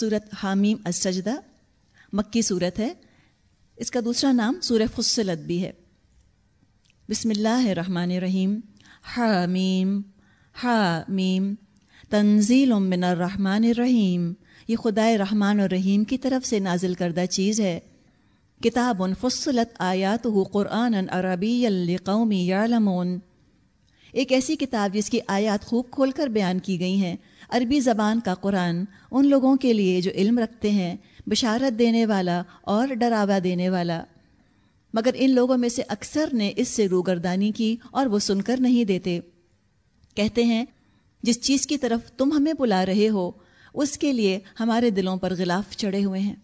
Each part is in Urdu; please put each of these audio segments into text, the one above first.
صورت حامیم السجدہ، مکی صورت ہے۔ اس کا دوسرا نام سورہ فصلت بھی ہے۔ بسم اللہ الرحمن الرحیم۔ حامیم حامیم، تنزیل من الرحمن الرحیم۔ یہ خدائے رحمان الرحیم کی طرف سے نازل کردہ چیز ہے۔ کتاب فصلت آیات ہو قرآن عربی القومی یعلمون۔ ایک ایسی کتاب جس کی آیات خوب کھول کر بیان کی گئی ہیں۔ عربی زبان کا قرآن ان لوگوں کے لیے جو علم رکھتے ہیں، بشارت دینے والا اور ڈراوا دینے والا۔ مگر ان لوگوں میں سے اکثر نے اس سے روگردانی کی اور وہ سن کر نہیں دیتے۔ کہتے ہیں، جس چیز کی طرف تم ہمیں بلا رہے ہو، اس کے لیے ہمارے دلوں پر غلاف چڑھے ہوئے ہیں۔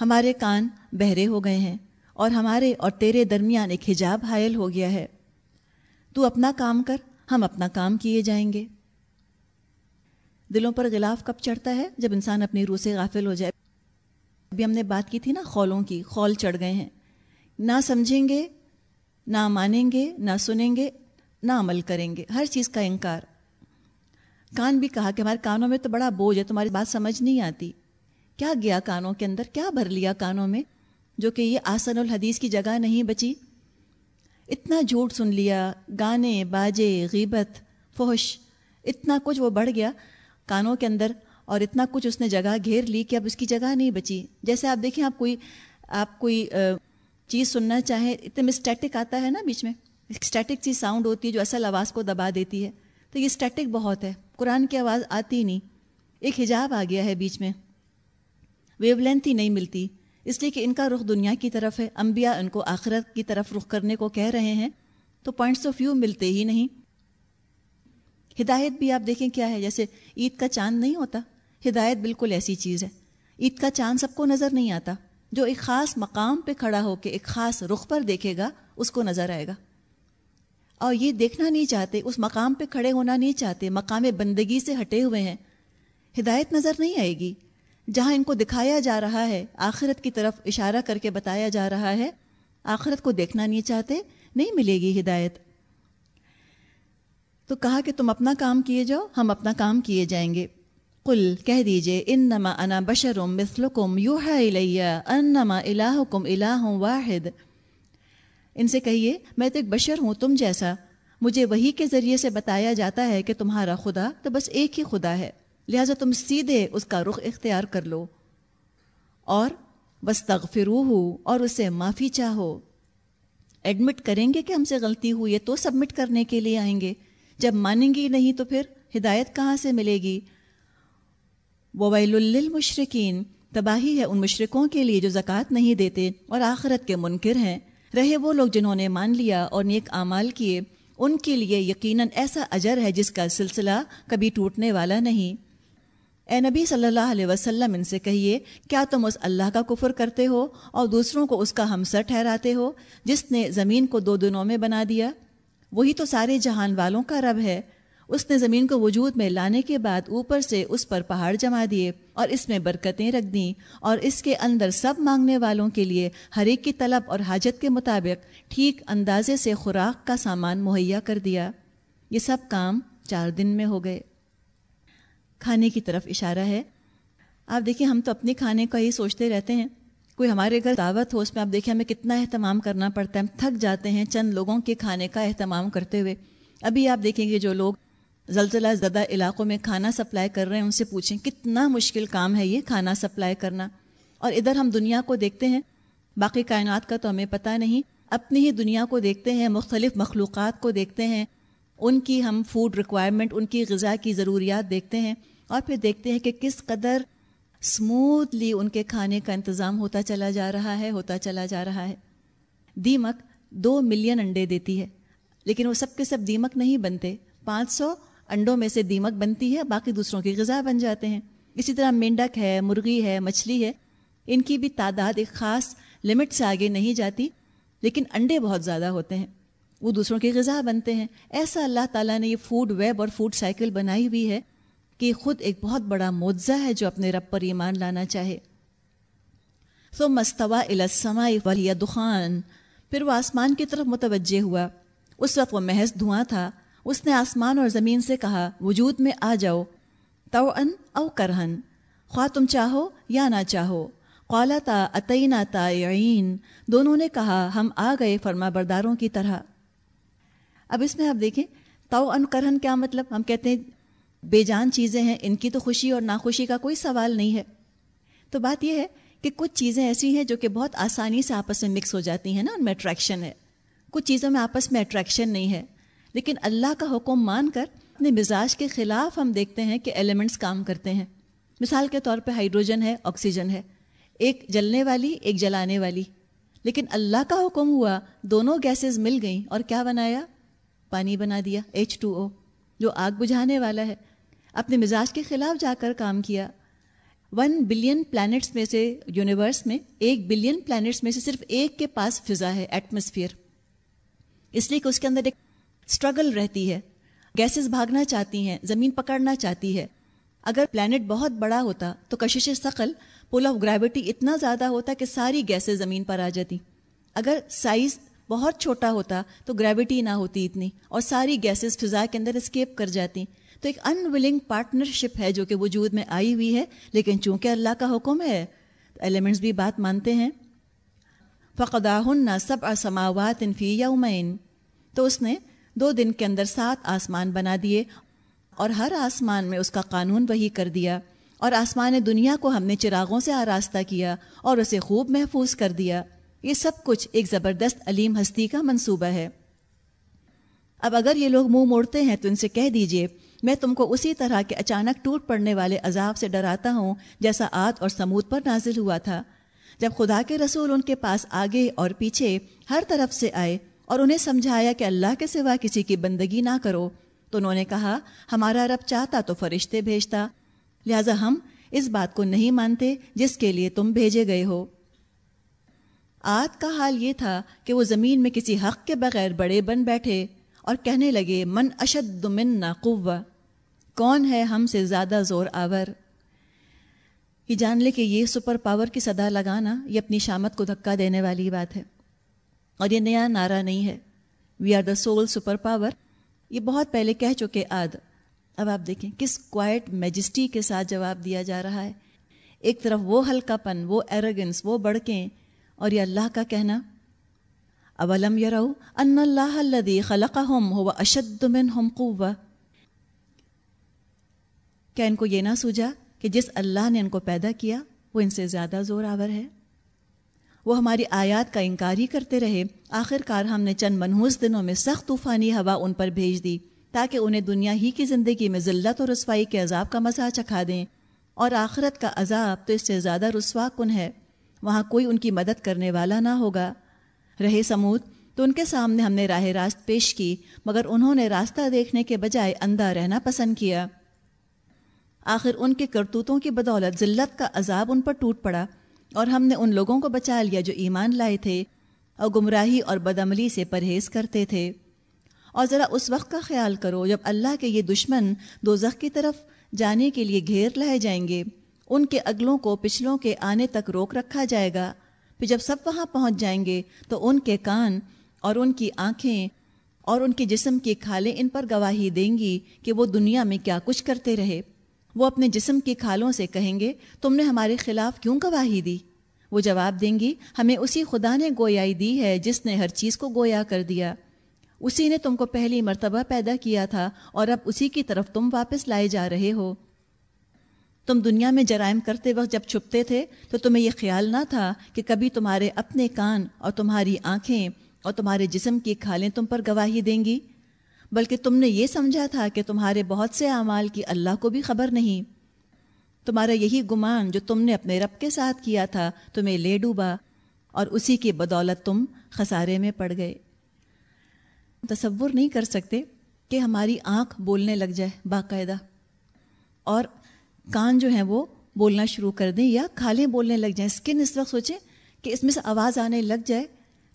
ہمارے کان بہرے ہو گئے ہیں اور ہمارے اور تیرے درمیان ایک حجاب حائل ہو گیا ہے۔ تو اپنا کام کر، ہم اپنا کام کیے جائیں گے۔ دلوں پر غلاف کب چڑھتا ہے؟ جب انسان اپنی روح سے غافل ہو جائے۔ ابھی ہم نے بات کی تھی نا خولوں کی، خول چڑھ گئے ہیں۔ نہ سمجھیں گے، نہ مانیں گے، نہ سنیں گے، نہ عمل کریں گے۔ ہر چیز کا انکار۔ کان بھی کہا کہ ہمارے کانوں میں تو بڑا بوجھ ہے، تمہاری بات سمجھ نہیں آتی۔ کیا گیا کانوں کے اندر؟ کیا بھر لیا کانوں میں؟ جو کہ یہ آسن الحدیث کی جگہ نہیں بچی۔ اتنا جھوٹ سن لیا، گانے، باجے، غیبت، فحش، اتنا کچھ وہ بڑھ گیا کانوں کے اندر اور اتنا کچھ اس نے جگہ گھیر لی کہ اب اس کی جگہ نہیں بچی۔ جیسے آپ دیکھیں، آپ کوئی آپ کوئی چیز سننا چاہیں، اتنے میں اسٹیٹک آتا ہے نا بیچ میں۔ اسٹیٹک سی ساؤنڈ ہوتی ہے جو اصل آواز کو دبا دیتی ہے۔ تو یہ اسٹیٹک بہت ہے۔ قرآن کی آواز آتی نہیں۔ ایک حجاب آ گیا ہے بیچ میں۔ ویو لینتھ ہی نہیں ملتی۔ اس لیے کہ ان کا رخ دنیا کی طرف ہے۔ انبیاء ان کو آخرت کی طرف رخ کرنے کو کہہ رہے ہیں۔ تو پوائنٹس آف ویو ملتے ہی نہیں۔ ہدایت بھی آپ دیکھیں کیا ہے؟ جیسے عید کا چاند نہیں ہوتا۔ ہدایت بالکل ایسی چیز ہے۔ عید کا چاند سب کو نظر نہیں آتا۔ جو ایک خاص مقام پہ کھڑا ہو کے ایک خاص رخ پر دیکھے گا، اس کو نظر آئے گا۔ اور یہ دیکھنا نہیں چاہتے، اس مقام پہ کھڑے ہونا نہیں چاہتے، مقام بندگی سے ہٹے ہوئے ہیں۔ ہدایت نظر نہیں آئے گی۔ جہاں ان کو دکھایا جا رہا ہے، آخرت کی طرف اشارہ کر کے بتایا جا رہا ہے، آخرت کو دیکھنا نہیں چاہتے، نہیں ملے گی ہدایت۔ تو کہا کہ تم اپنا کام کیے جاؤ، ہم اپنا کام کیے جائیں گے۔ قل، کہہ دیجیے ان نما انا بشرم مثلکم یوحا الیہ انما الہکم الہ واحد۔ ان سے کہیے، میں تو ایک بشر ہوں، تم جیسا۔ مجھے وہی کے ذریعے سے بتایا جاتا ہے کہ تمہارا خدا تو بس ایک ہی خدا ہے۔ لہٰذا تم سیدھے اس کا رخ اختیار کر لو اور بس تغفرو ہو اور اسے معافی چاہو۔ ایڈمٹ کریں گے کہ ہم سے غلطی ہوئی ہے تو سبمٹ کرنے کے لیے آئیں گے۔ جب مانیں گی نہیں تو پھر ہدایت کہاں سے ملے گی؟ وویل للمشرقین تباہی ہے ان مشرقوں کے لیے جو زکوٰۃ نہیں دیتے اور آخرت کے منکر ہیں۔ رہے وہ لوگ جنہوں نے مان لیا اور نیک اعمال کیے۔ ان کے لیے یقیناً ایسا اجر ہے جس کا سلسلہ کبھی ٹوٹنے والا نہیں۔ اے نبی صلی اللہ علیہ وسلم، ان سے کہیے، کیا تم اس اللہ کا کفر کرتے ہو اور دوسروں کو اس کا ہمسر ٹھہراتے ہو جس نے زمین کو دو دنوں میں بنا دیا؟ وہی تو سارے جہان والوں کا رب ہے۔ اس نے زمین کو وجود میں لانے کے بعد اوپر سے اس پر پہاڑ جما دیے اور اس میں برکتیں رکھ دیں اور اس کے اندر سب مانگنے والوں کے لیے ہر ایک کی طلب اور حاجت کے مطابق ٹھیک اندازے سے خوراک کا سامان مہیا کر دیا۔ یہ سب کام چار دن میں ہو گئے۔ کھانے کی طرف اشارہ ہے۔ آپ دیکھیں، ہم تو اپنے کھانے کا ہی سوچتے رہتے ہیں۔ کوئی ہمارے گھر دعوت ہو، اس میں آپ دیکھیں، ہمیں کتنا اہتمام کرنا پڑتا ہے۔ ہم تھک جاتے ہیں چند لوگوں کے کھانے کا اہتمام کرتے ہوئے۔ ابھی آپ دیکھیں گے جو لوگ زلزلہ زدہ علاقوں میں کھانا سپلائی کر رہے ہیں، ان سے پوچھیں، کتنا مشکل کام ہے یہ کھانا سپلائی کرنا؟ اور ادھر ہم دنیا کو دیکھتے ہیں۔ باقی کائنات کا تو ہمیں پتہ نہیں۔ اپنی ہی دنیا کو دیکھتے ہیں، مختلف مخلوقات کو دیکھتے ہیں۔ ان کی ہم فوڈ ریکوائرمنٹ ان کی غذا کی ضروریات دیکھتے ہیں اور پھر دیکھتے ہیں کہ کس قدر اسموتھلی ان کے کھانے کا انتظام ہوتا چلا جا رہا ہے، ہوتا چلا جا رہا ہے۔ دیمک دو ملین انڈے دیتی ہے، لیکن وہ سب کے سب دیمک نہیں بنتے۔ پانچ سو انڈوں میں سے دیمک بنتی ہے، باقی دوسروں کی غذا بن جاتے ہیں۔ اسی طرح مینڈک ہے، مرغی ہے، مچھلی ہے۔ ان کی بھی تعداد ایک خاص لمٹ سے آگے نہیں جاتی، لیکن انڈے بہت زیادہ ہوتے ہیں۔ وہ دوسروں کی غذا بنتے ہیں۔ ایسا اللہ تعالیٰ نے یہ فوڈ ویب اور فوڈ سائیکل بنائی ہوئی ہے کہ خود ایک بہت بڑا معجزہ ہے جو اپنے رب پر ایمان لانا چاہے۔ تو مستوا الاسما ولی دخان۔ پھر وہ آسمان کی طرف متوجہ ہوا۔ اس وقت وہ محض دھواں تھا۔ اس نے آسمان اور زمین سے کہا، وجود میں آ جاؤ۔ تو ان او کرہن خواہ تم چاہو یا نہ چاہو۔ قالتا عطینہ تائعین دونوں نے کہا، ہم آ گئے فرما برداروں کی طرح اب اس میں آپ دیکھیں تو ان کرہن کیا مطلب؟ ہم کہتے ہیں بے جان چیزیں ہیں، ان کی تو خوشی اور ناخوشی کا کوئی سوال نہیں ہے۔ تو بات یہ ہے کہ کچھ چیزیں ایسی ہیں جو کہ بہت آسانی سے آپس میں مکس ہو جاتی ہیں نا، ان میں اٹریکشن ہے۔ کچھ چیزوں میں آپس میں اٹریکشن نہیں ہے۔ لیکن اللہ کا حکم مان کر اپنے مزاج کے خلاف ہم دیکھتے ہیں کہ ایلیمنٹس کام کرتے ہیں۔ مثال کے طور پہ ہائیڈروجن ہے آکسیجن ہے۔ ایک جلنے والی، ایک جلانے والی۔ لیکن اللہ کا حکم ہوا، دونوں گیسز مل گئیں اور کیا بنایا؟ پانی بنا دیا ایچ ٹو او جو آگ بجھانے والا ہے۔ اپنے مزاج کے خلاف جا کر کام کیا۔ ون بلین پلانٹس میں سے یونیورس میں، ایک بلین پلانٹس میں سے صرف ایک کے پاس فضا ہے ایٹماسفیئر اس لیے کہ اس کے اندر ایک اسٹرگل رہتی ہے۔ گیسز بھاگنا چاہتی ہیں، زمین پکڑنا چاہتی ہے۔ اگر پلانٹ بہت بڑا ہوتا تو کشش ثقل پول آف گریوٹی اتنا زیادہ ہوتا کہ ساری گیسز زمین پر آ جاتی۔ اگر سائز بہت چھوٹا ہوتا تو گریوٹی نہ ہوتی اتنی اور ساری گیسز فضا کے اندر اسکیپ کر جاتی۔ تو ایک ان ولنگ پارٹنرشپ ہے جو کہ وجود میں آئی ہوئی ہے، لیکن چونکہ اللہ کا حکم ہے، تو ایلیمنٹس بھی بات مانتے ہیں۔ فقدا ہن سب اسماوات انفی یومین تو اس نے دو دن کے اندر سات آسمان بنا دیے اور ہر آسمان میں اس کا قانون وہی کر دیا۔ اور آسمان دنیا کو ہم نے چراغوں سے آراستہ کیا اور اسے خوب محفوظ کر دیا۔ یہ سب کچھ ایک زبردست علیم ہستی کا منصوبہ ہے۔ اب اگر یہ لوگ منہ موڑتے ہیں تو ان سے کہہ دیجیے، میں تم کو اسی طرح کے اچانک ٹوٹ پڑنے والے عذاب سے ڈراتا ہوں جیسا آد اور سمود پر نازل ہوا تھا۔ جب خدا کے رسول ان کے پاس آگے اور پیچھے ہر طرف سے آئے اور انہیں سمجھایا کہ اللہ کے سوا کسی کی بندگی نہ کرو، تو انہوں نے کہا، ہمارا رب چاہتا تو فرشتے بھیجتا، لہذا ہم اس بات کو نہیں مانتے جس کے لیے تم بھیجے گئے ہو۔ آد کا حال یہ تھا کہ وہ زمین میں کسی حق کے بغیر بڑے بن بیٹھے اور کہنے لگے، من اشد منا قوہ کون ہے ہم سے زیادہ زور آور؟ یہ جان لے کہ یہ سپر پاور کی صدا لگانا یہ اپنی شامت کو دھکا دینے والی بات ہے اور یہ نیا نعرہ نہیں ہے۔ We are the sole superpower یہ بہت پہلے کہہ چکے آد۔ اب آپ دیکھیں کس کوائٹ میجسٹی کے ساتھ جواب دیا جا رہا ہے۔ ایک طرف وہ ہلکا پن وہ ایروگنس وہ بڑکیں۔ اور یہ اللہ کا کہنا، اولم یرو ان اللہ الذي خلقهم هو اشد منهم قوه کیا ان کو یہ نہ سوجا کہ جس اللہ نے ان کو پیدا کیا، وہ ان سے زیادہ زور آور ہے؟ وہ ہماری آیات کا انکار ہی کرتے رہے۔ آخر کار ہم نے چند منحوس دنوں میں سخت طوفانی ہوا ان پر بھیج دی، تاکہ انہیں دنیا ہی کی زندگی میں ذلت اور رسوائی کے عذاب کا مزہ چکھا دیں۔ اور آخرت کا عذاب تو اس سے زیادہ رسوا کن ہے۔ وہاں کوئی ان کی مدد کرنے والا نہ ہوگا۔ رہے سمود، تو ان کے سامنے ہم نے راہ راست پیش کی، مگر انہوں نے راستہ دیکھنے کے بجائے اندھا رہنا پسند کیا۔ آخر ان کے کرتوتوں کی بدولت ذلت کا عذاب ان پر ٹوٹ پڑا، اور ہم نے ان لوگوں کو بچا لیا جو ایمان لائے تھے اور گمراہی اور بدعملی سے پرہیز کرتے تھے۔ اور ذرا اس وقت کا خیال کرو جب اللہ کے یہ دشمن دو کی طرف جانے کے لیے گھیر لائے جائیں گے۔ ان کے اگلوں کو پچھلوں کے آنے تک روک رکھا جائے گا۔ پھر جب سب وہاں پہنچ جائیں گے، تو ان کے کان اور ان کی آنکھیں اور ان کے جسم کی کھالیں ان پر گواہی دیں گی کہ وہ دنیا میں کیا کچھ کرتے رہے۔ وہ اپنے جسم کی کھالوں سے کہیں گے، تم نے ہمارے خلاف کیوں گواہی دی؟ وہ جواب دیں گی، ہمیں اسی خدا نے گویائی دی ہے جس نے ہر چیز کو گویا کر دیا۔ اسی نے تم کو پہلی مرتبہ پیدا کیا تھا اور اب اسی کی طرف تم واپس لائے جا رہے ہو۔ تم دنیا میں جرائم کرتے وقت جب چھپتے تھے تو تمہیں یہ خیال نہ تھا کہ کبھی تمہارے اپنے کان اور تمہاری آنکھیں اور تمہارے جسم کی کھالیں تم پر گواہی دیں گی؟ بلکہ تم نے یہ سمجھا تھا کہ تمہارے بہت سے اعمال کی اللہ کو بھی خبر نہیں۔ تمہارا یہی گمان جو تم نے اپنے رب کے ساتھ کیا تھا تمہیں لے ڈوبا اور اسی کی بدولت تم خسارے میں پڑ گئے۔ تصور نہیں کر سکتے کہ ہماری آنکھ بولنے لگ جائے باقاعدہ۔ اور کان جو ہیں وہ بولنا شروع کر دیں یا کھالیں بولنے لگ جائیں۔ اسکن اس وقت سوچیں کہ اس میں سے آواز آنے لگ جائے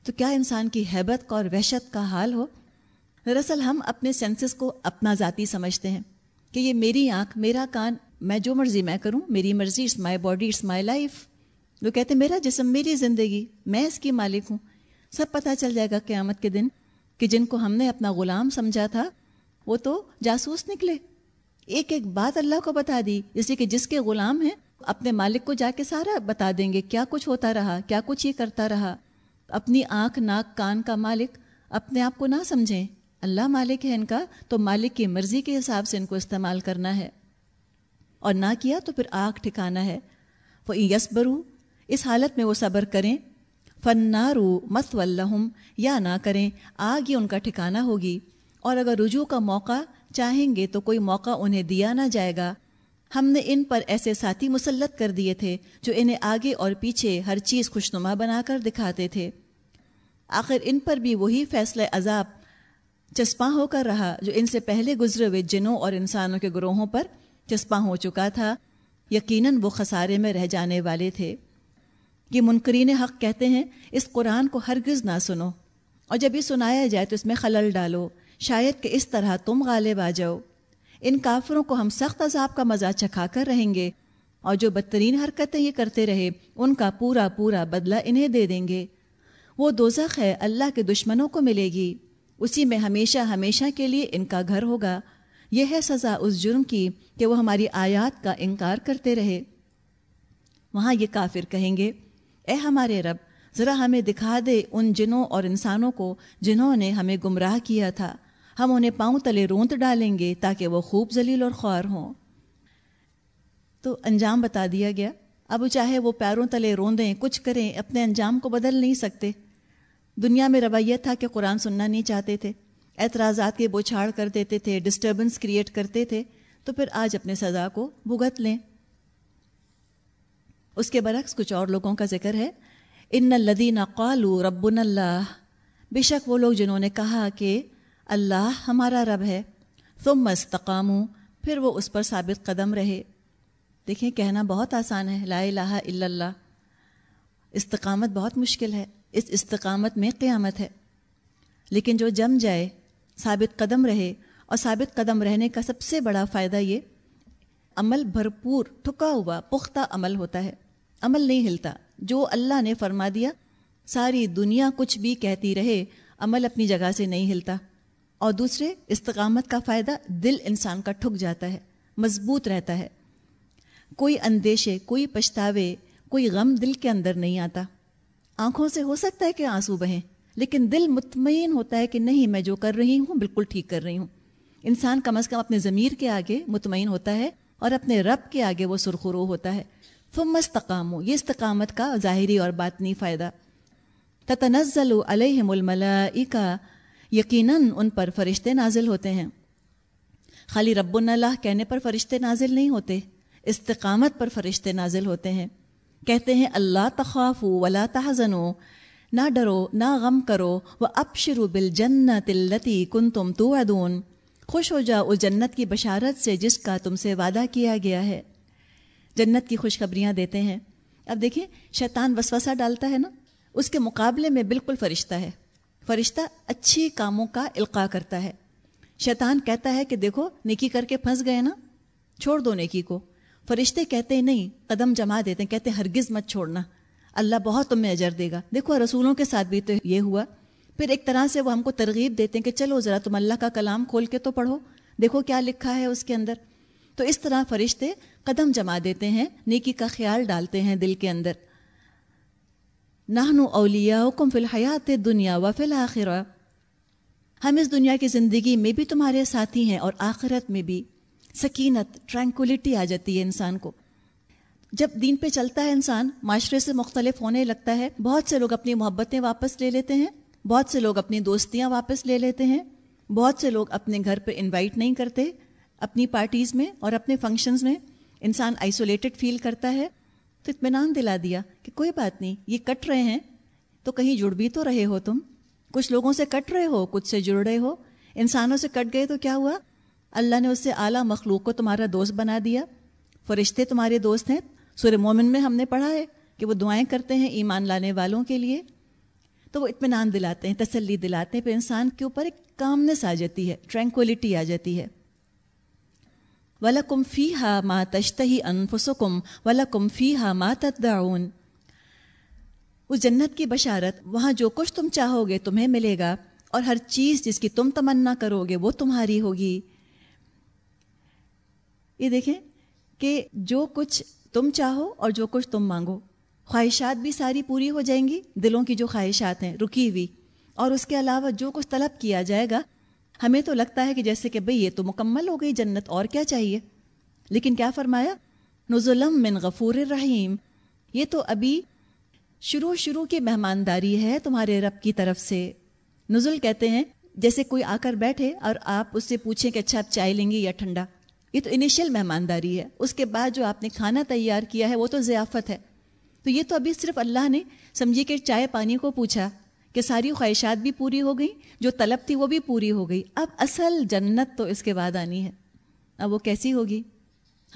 تو کیا انسان کی حیبت کا اور وحشت کا حال ہو؟ دراصل ہم اپنے سینسز کو اپنا ذاتی سمجھتے ہیں کہ یہ میری آنکھ، میرا کان، میں جو مرضی میں کروں، میری مرضی، it's my body, it's my life. وہ کہتے ہیں، میرا جسم، میری زندگی، میں اس کی مالک ہوں۔ سب پتہ چل جائے گا قیامت کے دن کہ جن کو ہم نے اپنا غلام سمجھا تھا، وہ تو جاسوس نکلے۔ ایک ایک بات اللہ کو بتا دی۔ جیسے کہ جس کے غلام ہیں، اپنے مالک کو جا کے سارا بتا دیں گے کیا کچھ ہوتا رہا، کیا کچھ یہ کرتا رہا۔ اپنی آنکھ، ناک، کان کا مالک اپنے آپ کو نہ سمجھیں۔ اللہ مالک ہے ان کا، تو مالک کی مرضی کے حساب سے ان کو استعمال کرنا ہے۔ اور نہ کیا تو پھر آنکھ ٹھکانا ہے۔ وہ یسبرو اس حالت میں وہ صبر کریں۔ فن نارو مت ولہم یا نہ کریں، آگ یہ ان کا ٹھکانہ ہوگی۔ اور اگر رجوع کا موقع چاہیں گے تو کوئی موقع انہیں دیا نہ جائے گا۔ ہم نے ان پر ایسے ساتھی مسلط کر دیے تھے جو انہیں آگے اور پیچھے ہر چیز خوشنما بنا کر دکھاتے تھے۔ آخر ان پر بھی وہی فیصلہ عذاب چسپاں ہو کر رہا جو ان سے پہلے گزرے ہوئے جنوں اور انسانوں کے گروہوں پر چسپاں ہو چکا تھا۔ یقیناً وہ خسارے میں رہ جانے والے تھے۔ یہ منکرین حق کہتے ہیں، اس قرآن کو ہرگز نہ سنو۔ اور جب یہ سنایا جائے تو اس میں خلل ڈالو۔ شاید کہ اس طرح تم غالب آ جاؤ۔ ان کافروں کو ہم سخت عذاب کا مزہ چکھا کر رہیں گے اور جو بدترین حرکتیں یہ کرتے رہے، ان کا پورا پورا بدلہ انہیں دے دیں گے۔ وہ دوزخ ہے اللہ کے دشمنوں کو ملے گی۔ اسی میں ہمیشہ ہمیشہ کے لیے ان کا گھر ہوگا۔ یہ ہے سزا اس جرم کی کہ وہ ہماری آیات کا انکار کرتے رہے۔ وہاں یہ کافر کہیں گے، اے ہمارے رب، ذرا ہمیں دکھا دے ان جنوں اور انسانوں کو جنہوں نے ہمیں گمراہ کیا تھا۔ ہم انہیں پاؤں تلے رونت ڈالیں گے تاکہ وہ خوب ذلیل اور خوار ہوں۔ تو انجام بتا دیا گیا۔ اب چاہے وہ پیروں تلے روندیں، کچھ کریں، اپنے انجام کو بدل نہیں سکتے۔ دنیا میں رویت تھا کہ قرآن سننا نہیں چاہتے تھے۔ اعتراضات کے بوچھاڑ کر دیتے تھے ڈسٹربنس کریٹ کرتے تھے۔ تو پھر آج اپنے سزا کو بھگت لیں۔ اس کے برعکس کچھ اور لوگوں کا ذکر ہے۔ ان الدین قالو رب اللہ۔ بے شک وہ لوگ جنہوں نے کہا کہ اللہ ہمارا رب ہے۔ تم مستقام پھر وہ اس پر ثابت قدم رہے۔ دیکھیں، کہنا بہت آسان ہے۔ لا الہ الا اللہ۔ استقامت بہت مشکل ہے۔ اس استقامت میں قیامت ہے۔ لیکن جو جم جائے، ثابت قدم رہے۔ اور ثابت قدم رہنے کا سب سے بڑا فائدہ یہ، عمل بھرپور ٹھکا ہوا، پختہ عمل ہوتا ہے۔ عمل نہیں ہلتا۔ جو اللہ نے فرما دیا، ساری دنیا کچھ بھی کہتی رہے، عمل اپنی جگہ سے نہیں ہلتا۔ اور دوسرے، استقامت کا فائدہ دل انسان کا ٹھک جاتا ہے، مضبوط رہتا ہے۔ کوئی اندیشے، کوئی پچھتاوے، کوئی غم دل کے اندر نہیں آتا۔ آنکھوں سے ہو سکتا ہے کہ آنسو بہیں، لیکن دل مطمئن ہوتا ہے کہ نہیں، میں جو کر رہی ہوں، بالکل ٹھیک کر رہی ہوں۔ انسان کم از کم اپنے ضمیر کے آگے مطمئن ہوتا ہے اور اپنے رب کے آگے وہ سرخرو ہوتا ہے۔ فم استقام یہ استقامت کا ظاہری اور باطنی فائدہ۔ تتنزل علیہم الملائکہ یقیناً ان پر فرشتے نازل ہوتے ہیں۔ خالی رب اللہ کہنے پر فرشتے نازل نہیں ہوتے، استقامت پر فرشتے نازل ہوتے ہیں۔ کہتے ہیں، اللہ تخاف ولا تحزنو، نہ ڈرو، نہ غم کرو وہ اب شروع بل جنت التی کن تم تو ادون خوش ہو جاؤ اس جنت کی بشارت سے جس کا تم سے وعدہ کیا گیا ہے۔ جنت کی خوشخبریاں دیتے ہیں۔ اب دیکھیں، شیطان وسوسہ ڈالتا ہے نا؟ اس کے مقابلے میں بالکل فرشتہ ہے۔ فرشتہ اچھی کاموں کا القاع کرتا ہے۔ شیطان کہتا ہے کہ دیکھو، نیکی کر کے پھنس گئے نا؟ چھوڑ دو نیکی کو۔ فرشتے کہتے نہیں، قدم جما دیتے ہیں، کہتے ہرگز مت چھوڑنا۔ اللہ بہت تمہیں اجر دے گا۔ دیکھو، رسولوں کے ساتھ بھی تو یہ ہوا۔ پھر ایک طرح سے وہ ہم کو ترغیب دیتے ہیں کہ چلو ذرا تم اللہ کا کلام کھول کے تو پڑھو۔ دیکھو کیا لکھا ہے اس کے اندر۔ تو اس طرح فرشتے قدم جما دیتے ہیں، نیکی کا خیال ڈالتے ہیں دل کے اندر۔ نہنو اولیا کم فی الحیات دنیا و فی الآخرہ ہم اس دنیا کی زندگی میں بھی تمہارے ساتھی ہیں اور آخرت میں بھی۔ سکینت ٹرینکولیٹی آ جاتی ہے انسان کو۔ جب دین پہ چلتا ہے انسان، معاشرے سے مختلف ہونے لگتا ہے۔ بہت سے لوگ اپنی محبتیں واپس لے لیتے ہیں۔ بہت سے لوگ اپنی دوستیاں واپس لے لیتے ہیں۔ بہت سے لوگ اپنے گھر پہ انوائٹ نہیں کرتے۔ اپنی پارٹیز میں اور اپنے فنکشنز میں انسان آئسولیٹڈ فیل کرتا ہے۔ تو اطمینان دلا دیا کہ کوئی بات نہیں، یہ کٹ رہے ہیں۔ تو کہیں جڑ بھی تو رہے ہو تم۔ کچھ لوگوں سے کٹ رہے ہو، کچھ سے جڑ رہے ہو۔ انسانوں سے کٹ گئے تو کیا ہوا؟ اللہ نے اس سے اعلیٰ مخلوق کو تمہارا دوست بنا دیا۔ فرشتے تمہارے دوست ہیں۔ سورہ مومن میں ہم نے پڑھا ہے کہ وہ دعائیں کرتے ہیں ایمان لانے والوں کے لیے۔ تو وہ اطمینان دلاتے ہیں، تسلی دلاتے ہیں۔ پھر انسان کے اوپر ایک کامنس آ جاتی ہے ٹرینکولیٹی آ جاتی ہے۔ ولا فی ہا ماں تشتہی انفسکم ولا کم فی ہا ماں تدعون۔ اس جنت کی بشارت، وہاں جو کچھ تم چاہو گے تمہیں ملے گا، اور ہر چیز جس کی تم تمنا کرو گے وہ تمہاری ہوگی۔ یہ دیکھیں کہ جو کچھ تم چاہو اور جو کچھ تم مانگو، خواہشات بھی ساری پوری ہو جائیں گی، دلوں کی جو خواہشات ہیں رکی ہوئی۔ اور اس کے علاوہ جو کچھ طلب کیا جائے گا ہمیں تو لگتا ہے کہ جیسے کہ بھئی یہ تو مکمل ہو گئی، جنت اور کیا چاہیے؟ لیکن کیا فرمایا؟ نزلم من غفور الرحیم۔ یہ تو ابھی شروع شروع کی مہمانداری ہے تمہارے رب کی طرف سے۔ نزل کہتے ہیں، جیسے کوئی آ کر بیٹھے اور آپ اس سے پوچھیں کہ اچھا آپ چائے لیں گے یا ٹھنڈا۔ یہ تو انیشیل مہمانداری ہے۔ اس کے بعد جو آپ نے کھانا تیار کیا ہے وہ تو ضیافت ہے۔ تو یہ تو ابھی صرف اللہ نے، سمجھیے کہ چائے پانی کو پوچھا۔ کہ ساری خواہشات بھی پوری ہو گئی جو طلب تھی وہ بھی پوری ہو گئی۔ اب اصل جنت تو اس کے بعد آنی ہے۔ اب وہ کیسی ہوگی؟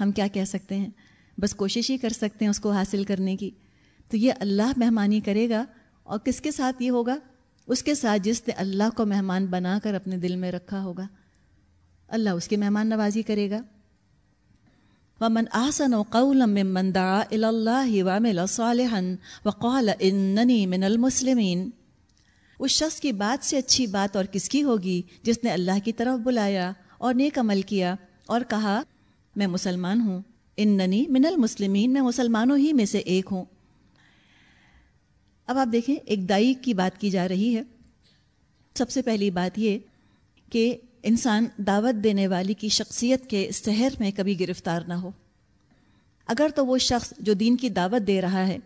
ہم کیا کہہ سکتے ہیں؟ بس کوشش ہی کر سکتے ہیں اس کو حاصل کرنے کی۔ تو یہ اللہ مہمانی کرے گا اور کس کے ساتھ یہ ہوگا؟ اس کے ساتھ جس نے اللہ کو مہمان بنا کر اپنے دل میں رکھا ہوگا۔ اللہ اس کی مہمان نوازی کرے گا۔ ومن آسن و قول ممن دعا الى وعمل صالحا وقال اننی من المسلمین اس شخص کی بات سے اچھی بات اور کس کی ہوگی جس نے اللہ کی طرف بلایا اور نیک عمل کیا اور کہا، میں مسلمان ہوں، اننی من المسلمین، میں مسلمانوں ہی میں سے ایک ہوں۔ اب آپ دیکھیں، ایک دائی کی بات کی جا رہی ہے۔ سب سے پہلی بات یہ کہ انسان دعوت دینے والی کی شخصیت کے سحر میں کبھی گرفتار نہ ہو۔ اگر تو وہ شخص جو دین کی دعوت دے رہا ہے،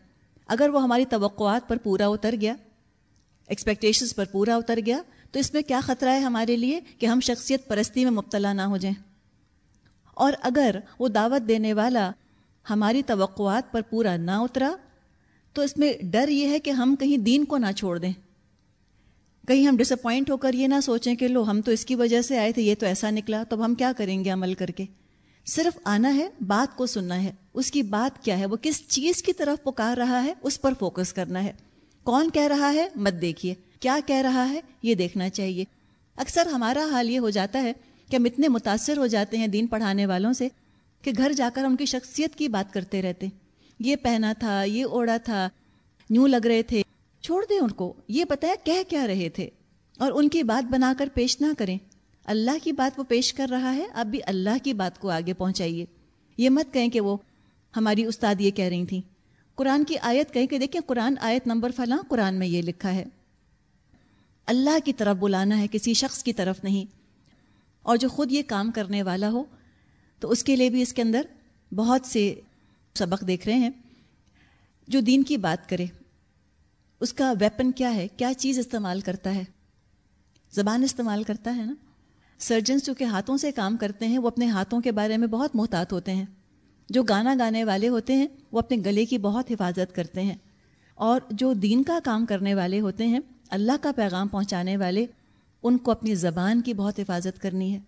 اگر وہ ہماری توقعات پر پورا اتر گیا ایکسپیکٹیشنس پر پورا اتر گیا، تو اس میں کیا خطرہ ہے ہمارے لیے کہ ہم شخصیت پرستی میں مبتلا نہ ہو جائیں؟ اور اگر وہ دعوت دینے والا ہماری توقعات پر پورا نہ اترا، تو اس میں ڈر یہ ہے کہ ہم کہیں دین کو نہ چھوڑ دیں۔ کہیں ہم ڈس اپوائنٹ ہو کر یہ نہ سوچیں کہ لو، ہم تو اس کی وجہ سے آئے تھے، یہ تو ایسا نکلا، تو ہم کیا کریں گے عمل کر کے؟ صرف آنا ہے، بات کو سننا ہے۔ اس کی بات کیا ہے؟ وہ کس چیز کی طرف پکار رہا ہے؟ اس پر فوکس کرنا ہے۔ کون کہہ رہا ہے؟ مت دیکھیے۔ کیا کہہ رہا ہے؟ یہ دیکھنا چاہیے۔ اکثر ہمارا حال یہ ہو جاتا ہے کہ ہم اتنے متاثر ہو جاتے ہیں دین پڑھانے والوں سے کہ گھر جا کر ان کی شخصیت کی بات کرتے رہتے۔ یہ پہنا تھا، یہ اوڑا تھا، یوں لگ رہے تھے۔ چھوڑ دیں ان کو۔ یہ بتایا کہہ کیا رہے تھے۔ اور ان کی بات بنا کر پیش نہ کریں۔ اللہ کی بات وہ پیش کر رہا ہے، اب بھی اللہ کی بات کو آگے پہنچائیے۔ یہ مت کہیں کہ وہ ہماری استاد یہ کہہ رہی تھیں۔ قرآن کی آیت کہیں کہ دیکھیں قرآن آیت نمبر فلاں قرآن میں یہ لکھا ہے۔ اللہ کی طرف بلانا ہے، کسی شخص کی طرف نہیں۔ اور جو خود یہ کام کرنے والا ہو، تو اس کے لیے بھی اس کے اندر بہت سے سبق دیکھ رہے ہیں۔ جو دین کی بات کرے، اس کا ویپن کیا ہے؟ کیا چیز استعمال کرتا ہے؟ زبان استعمال کرتا ہے نا؟ سرجنس جو کہ ہاتھوں سے کام کرتے ہیں، وہ اپنے ہاتھوں کے بارے میں بہت محتاط ہوتے ہیں۔ جو گانا گانے والے ہوتے ہیں، وہ اپنے گلے کی بہت حفاظت کرتے ہیں۔ اور جو دین کا کام کرنے والے ہوتے ہیں، اللہ کا پیغام پہنچانے والے، ان کو اپنی زبان کی بہت حفاظت کرنی ہے۔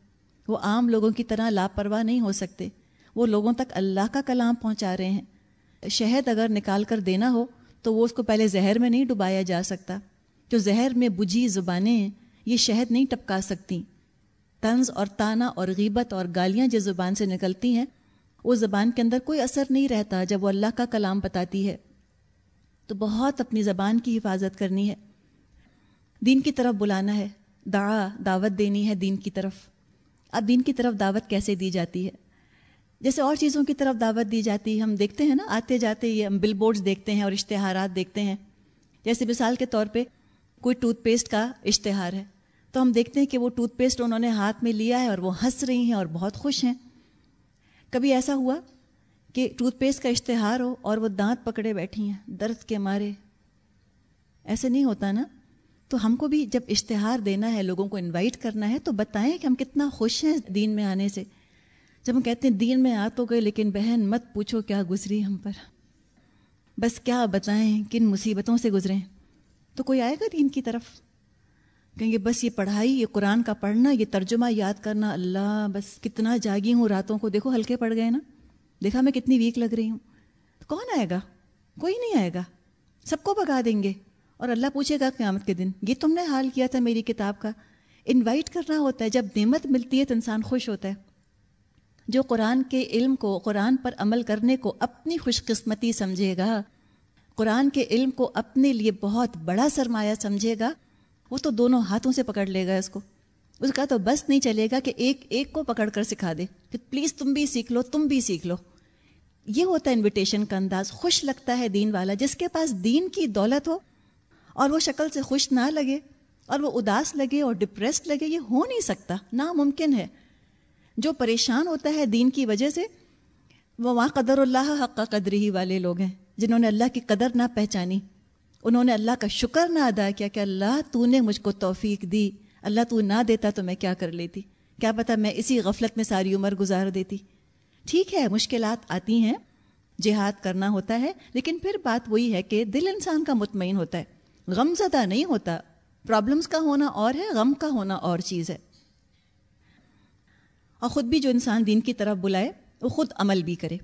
وہ عام لوگوں کی طرح لاپرواہ نہیں ہو سکتے۔ وہ لوگوں تک اللہ کا کلام پہنچا رہے ہیں۔ شہد اگر نکال کر دینا ہو، تو وہ اس کو پہلے زہر میں نہیں ڈبایا جا سکتا۔ جو زہر میں بجھی زبانیں ہیں، یہ شہد نہیں ٹپکا سکتی۔ طنز اور تانا اور غیبت اور گالیاں جس زبان سے نکلتی ہیں وہ زبان کے اندر کوئی اثر نہیں رہتا جب وہ اللہ کا کلام بتاتی ہے۔ تو بہت اپنی زبان کی حفاظت کرنی ہے۔ دین کی طرف بلانا ہے۔ دعا، دعوت دینی ہے دین کی طرف۔ اب دین کی طرف دعوت کیسے دی جاتی ہے؟ جیسے اور چیزوں کی طرف دعوت دی جاتی ہے، ہم دیکھتے ہیں نا، آتے جاتے یہ ہم بل بورڈز دیکھتے ہیں اور اشتہارات دیکھتے ہیں۔ جیسے مثال کے طور پہ کوئی ٹوتھ پیسٹ کا اشتہار ہے۔ تو ہم دیکھتے ہیں کہ وہ ٹوتھ پیسٹ انہوں نے ہاتھ میں لیا ہے اور وہ ہنس رہی ہیں اور بہت خوش ہیں۔ کبھی ایسا ہوا کہ ٹوتھ پیسٹ کا اشتہار ہو اور وہ دانت پکڑے بیٹھی ہیں، درد کے مارے؟ ایسے نہیں ہوتا نا؟ تو ہم کو بھی جب اشتہار دینا ہے، لوگوں کو انوائٹ کرنا ہے، تو بتائیں کہ ہم کتنا خوش ہیں دین میں آنے سے۔ جب ہم کہتے ہیں دین میں آ تو گئے، لیکن بہن مت پوچھو کیا گزری ہم پر۔ بس کیا بتائیں، کن مصیبتوں سے گزریں تو کوئی آئے گا دین کی طرف؟ کہیں گے، بس یہ پڑھائی، یہ قرآن کا پڑھنا، یہ ترجمہ یاد کرنا. اللہ، بس کتنا جاگی ہوں راتوں کو۔ دیکھو، ہلکے پڑ گئے نا۔ دیکھا، میں کتنی ویک لگ رہی ہوں۔ کون آئے گا؟ کوئی نہیں آئے گا۔ سب کو بگا دیں گے۔ اور اللہ پوچھے گا قیامت کے دن، یہ تم نے حال کیا تھا میری کتاب کا؟ انوائٹ کرنا ہوتا ہے۔ جب نعمت ملتی ہے تو انسان خوش ہوتا ہے۔ جو قرآن کے علم کو، قرآن پر عمل کرنے کو اپنی خوش قسمتی سمجھے گا، قرآن کے علم کو اپنے لیے بہت بڑا سرمایہ سمجھے گا وہ تو دونوں ہاتھوں سے پکڑ لے گا اس کو۔ اس کا تو بس نہیں چلے گا کہ ایک ایک کو پکڑ کر سکھا دے کہ پلیز تم بھی سیکھ لو، تم بھی سیکھ لو۔ یہ ہوتا ہے انویٹیشن کا انداز۔ خوش لگتا ہے دین والا، جس کے پاس دین کی دولت ہو اور وہ شکل سے خوش نہ لگے اور وہ اداس لگے اور ڈپریسڈ لگے، یہ ہو نہیں سکتا۔ ناممکن ہے۔ جو پریشان ہوتا ہے دین کی وجہ سے، وہ وہاں قدر اللہ حق قدر ہی والے لوگ ہیں، جنہوں نے اللہ کی قدر نہ پہچانی۔ انہوں نے اللہ کا شکر نہ ادا کیا کہ اللہ تو نے مجھ کو توفیق دی۔ اللہ تو نہ دیتا تو میں کیا کر لیتی؟ کیا پتا میں اسی غفلت میں ساری عمر گزار دیتی؟ ٹھیک ہے، مشکلات آتی ہیں، جہاد کرنا ہوتا ہے، لیکن پھر بات وہی ہے کہ دل انسان کا مطمئن ہوتا ہے۔ غم زدہ نہیں ہوتا پرابلمس کا ہونا اور ہے، غم کا ہونا اور چیز ہے۔ اور خود بھی جو انسان دین کی طرف بلائے، وہ خود عمل بھی کرے۔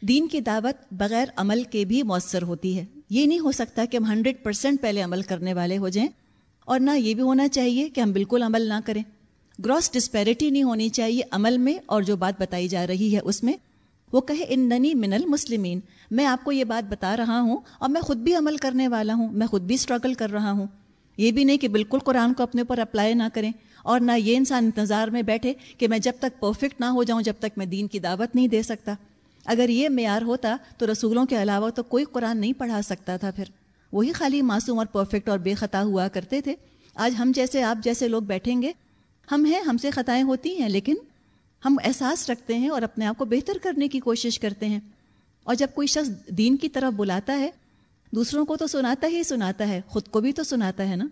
دین کی دعوت بغیر عمل کے بھی مؤثر ہوتی ہے۔ یہ نہیں ہو سکتا کہ ہم ہنڈریڈ پرسینٹ پہلے عمل کرنے والے ہو جائیں اور نہ یہ بھی ہونا چاہیے کہ ہم بالکل عمل نہ کریں۔ گراس ڈسپیرٹی نہیں ہونی چاہیے عمل میں اور جو بات بتائی جا رہی ہے اس میں۔ وہ کہے ان ننی من المسلمین میں آپ کو یہ بات بتا رہا ہوں اور میں خود بھی عمل کرنے والا ہوں، میں خود بھی اسٹرگل کر رہا ہوں۔ یہ بھی نہیں کہ بالکل قرآن کو اپنے اوپر اپلائی نہ کریں اور نہ یہ انسان انتظار میں بیٹھے کہ میں جب تک پرفیکٹ نہ ہو جاؤں، جب تک میں دین کی دعوت نہیں دے سکتا۔ اگر یہ معیار ہوتا تو رسولوں کے علاوہ تو کوئی قرآن نہیں پڑھا سکتا تھا پھر۔ وہی خالی معصوم اور پرفیکٹ اور بے خطا ہوا کرتے تھے۔ آج ہم جیسے آپ جیسے لوگ بیٹھیں گے، ہم ہیں، ہم سے خطائیں ہوتی ہیں، لیکن ہم احساس رکھتے ہیں اور اپنے آپ کو بہتر کرنے کی کوشش کرتے ہیں۔ اور جب کوئی شخص دین کی طرف بلاتا ہے، دوسروں کو تو سناتا ہی سناتا ہے، خود کو بھی تو سناتا ہے نا؟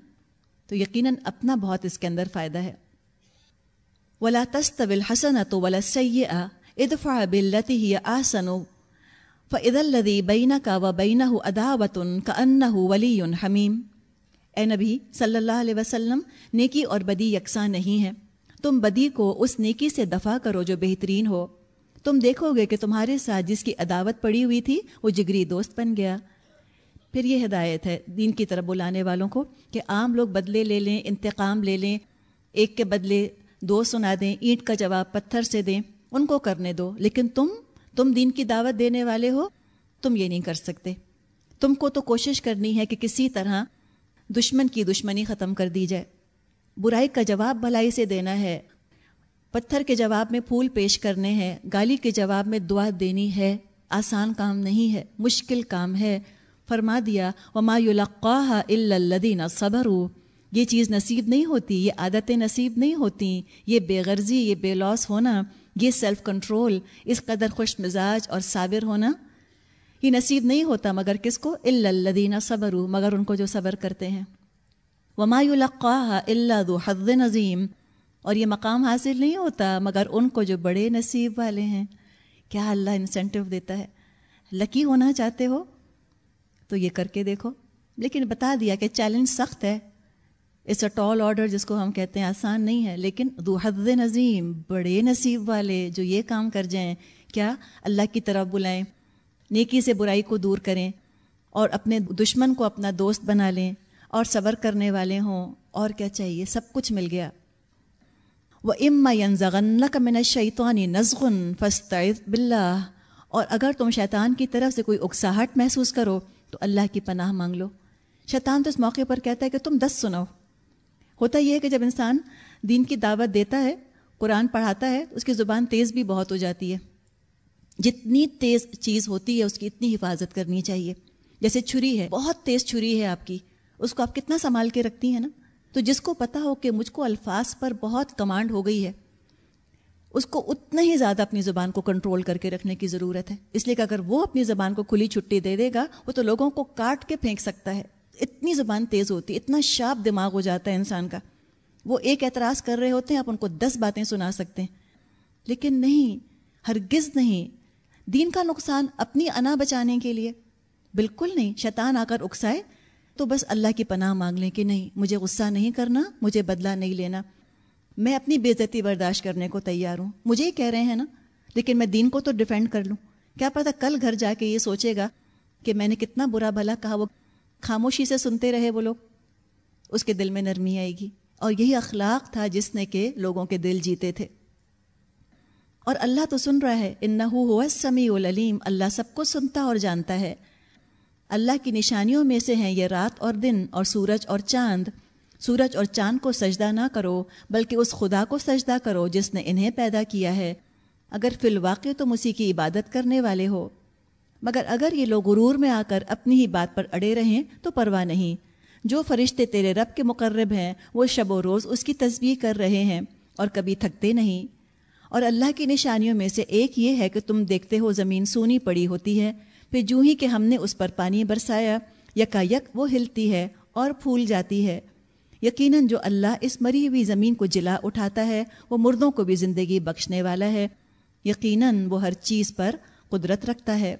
تو یقیناً اپنا بہت اس کے اندر فائدہ ہے۔ ولا تستوی الحسنۃ ولا السیئہ ادفع بالتي هي احسن فاذا الذي بينك وبينه عداوه كانه ولي حميم. اے نبی صلی اللہ علیہ وسلم، نیکی اور بدی یکساں نہیں ہے. تم بدی کو اس نیکی سے دفع کرو جو بہترین ہو. تم دیکھو گے کہ تمہارے ساتھ جس کی عداوت پڑی ہوئی تھی، وہ جگری دوست بن گیا. پھر یہ ہدایت ہے دین کی طرف بلانے والوں کو کہ عام لوگ بدلے لے لیں، انتقام لے لیں، ایک کے بدلے دو سنا دیں، اینٹ کا جواب پتھر سے دیں. ان کو کرنے دو، لیکن تم تم دین کی دعوت دینے والے ہو، تم یہ نہیں کر سکتے۔ تم کو تو کوشش کرنی ہے کہ کسی طرح دشمن کی دشمنی ختم کر دی جائے۔ برائی کا جواب بھلائی سے دینا ہے۔ پتھر کے جواب میں پھول پیش کرنے ہیں، گالی کے جواب میں دعا دینی ہے۔ آسان کام نہیں ہے، مشکل کام ہے۔ فرما دیا، وما یلقاها الا الذین صبروا۔ یہ چیز نصیب نہیں ہوتی، یہ عادتیں نصیب نہیں ہوتی یہ بے غرضی، یہ بے لوس ہونا۔ یہ سیلف کنٹرول اس قدر خوش مزاج اور صابر ہونا یہ نصیب نہیں ہوتا مگر کس کو؟ الدینہ صبر مگر ان کو جو صبر کرتے ہیں۔ وما القاح اللہ دو حد نظیم اور یہ مقام حاصل نہیں ہوتا مگر ان کو جو بڑے نصیب والے ہیں۔ کیا اللہ انسینٹیو دیتا ہے؟ لکی ہونا چاہتے ہو؟ تو یہ کر کے دیکھو۔ لیکن بتا دیا کہ چیلنج سخت ہے۔ اس اے ٹال آرڈر جس کو ہم کہتے ہیں، آسان نہیں ہے۔ لیکن دو حد نظیم، بڑے نصیب والے جو یہ کام کر جائیں، کیا اللہ کی طرف بلائیں، نیکی سے برائی کو دور کریں اور اپنے دشمن کو اپنا دوست بنا لیں اور صبر کرنے والے ہوں، اور کیا چاہیے؟ سب کچھ مل گیا۔ وہ اما ینزغن کا من شیطانی نزغن فسط بلّہ اور اگر تم شیطان کی طرف سے کوئی اکساہٹ محسوس کرو، تو اللہ کی پناہ مانگ لو۔ شیطان تو اس موقع پر کہتا ہے کہ تم دس سنو۔ ہوتا یہ ہے کہ جب انسان دین کی دعوت دیتا ہے، قرآن پڑھاتا ہے، اس کی زبان تیز بھی بہت ہو جاتی ہے۔ جتنی تیز چیز ہوتی ہے، اس کی اتنی حفاظت کرنی چاہیے۔ جیسے چھری ہے، بہت تیز چھری ہے آپ کی۔ اس کو آپ کتنا سنبھال کے رکھتی ہیں نا؟ تو جس کو پتا ہو کہ مجھ کو الفاظ پر بہت کمانڈ ہو گئی ہے، اس کو اتنا ہی زیادہ اپنی زبان کو کنٹرول کر کے رکھنے کی ضرورت ہے۔ اس لیے کہ اگر وہ اپنی زبان کو کھلی چھٹی دے دے گا، وہ تو لوگوں کو کاٹ کے پھینک سکتا ہے۔ اتنی زبان تیز ہوتی، اتنا شاپ دماغ ہو جاتا ہے انسان کا۔ وہ ایک اعتراض کر رہے ہوتے ہیں آپ ان کو دس باتیں سنا سکتے ہیں۔ لیکن نہیں، ہرگز نہیں۔ دین کا نقصان اپنی انا بچانے کے لیے۔ بالکل نہیں، شیطان آ کر اکسائے۔ تو بس اللہ کی پناہ مانگ لیں کہ نہیں، مجھے غصہ نہیں کرنا، مجھے بدلہ نہیں لینا۔ میں اپنی بےزتی برداشت کرنے کو تیار ہوں۔ مجھے ہی کہہ رہے ہیں نا، لیکن میں دین کو تو ڈیفینڈ کر لوں۔ کیا پتا کل گھر جا کے یہ سوچے گا کہ میں نے کتنا برا بھلا کہا۔ وہ خاموشی سے سنتے رہے وہ لوگ۔ اس کے دل میں نرمی آئے گی۔ اور یہی اخلاق تھا جس نے کہ لوگوں کے دل جیتے تھے۔ اور اللہ تو سن رہا ہے۔ ان مگر اگر یہ لوگ غرور میں آ کر اپنی ہی بات پر اڑے رہیں تو پرواہ نہیں۔ جو فرشتے تیرے رب کے مقرب ہیں، وہ شب و روز اس کی تصویر کر رہے ہیں اور کبھی تھکتے نہیں۔ اور اللہ کی نشانیوں میں سے ایک یہ ہے کہ تم دیکھتے ہو زمین سونی پڑی ہوتی ہے، پھر جو ہی کہ ہم نے اس پر پانی برسایا یکا یک وہ ہلتی ہے اور پھول جاتی ہے۔ یقیناً جو اللہ اس مری ہوئی زمین کو جلا اٹھاتا ہے، وہ مردوں کو بھی زندگی بخشنے والا ہے۔ یقیناً وہ ہر چیز پر قدرت رکھتا ہے۔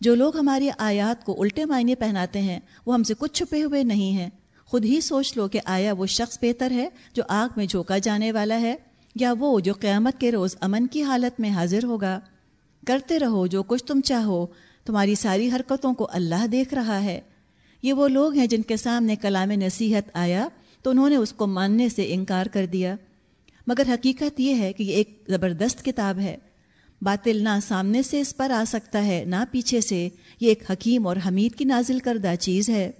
جو لوگ ہماری آیات کو الٹے معنی پہناتے ہیں، وہ ہم سے کچھ چھپے ہوئے نہیں ہیں۔ خود ہی سوچ لو کہ آیا وہ شخص بہتر ہے جو آگ میں جھونکا جانے والا ہے، یا وہ جو قیامت کے روز امن کی حالت میں حاضر ہوگا۔ کرتے رہو جو کچھ تم چاہو، تمہاری ساری حرکتوں کو اللہ دیکھ رہا ہے۔ یہ وہ لوگ ہیں جن کے سامنے کلام نصیحت آیا تو انہوں نے اس کو ماننے سے انکار کر دیا۔ مگر حقیقت یہ ہے کہ یہ ایک زبردست کتاب ہے۔ باطل نہ سامنے سے اس پر آ سکتا ہے، نہ پیچھے سے۔ یہ ایک حکیم اور حمید کی نازل کردہ چیز ہے۔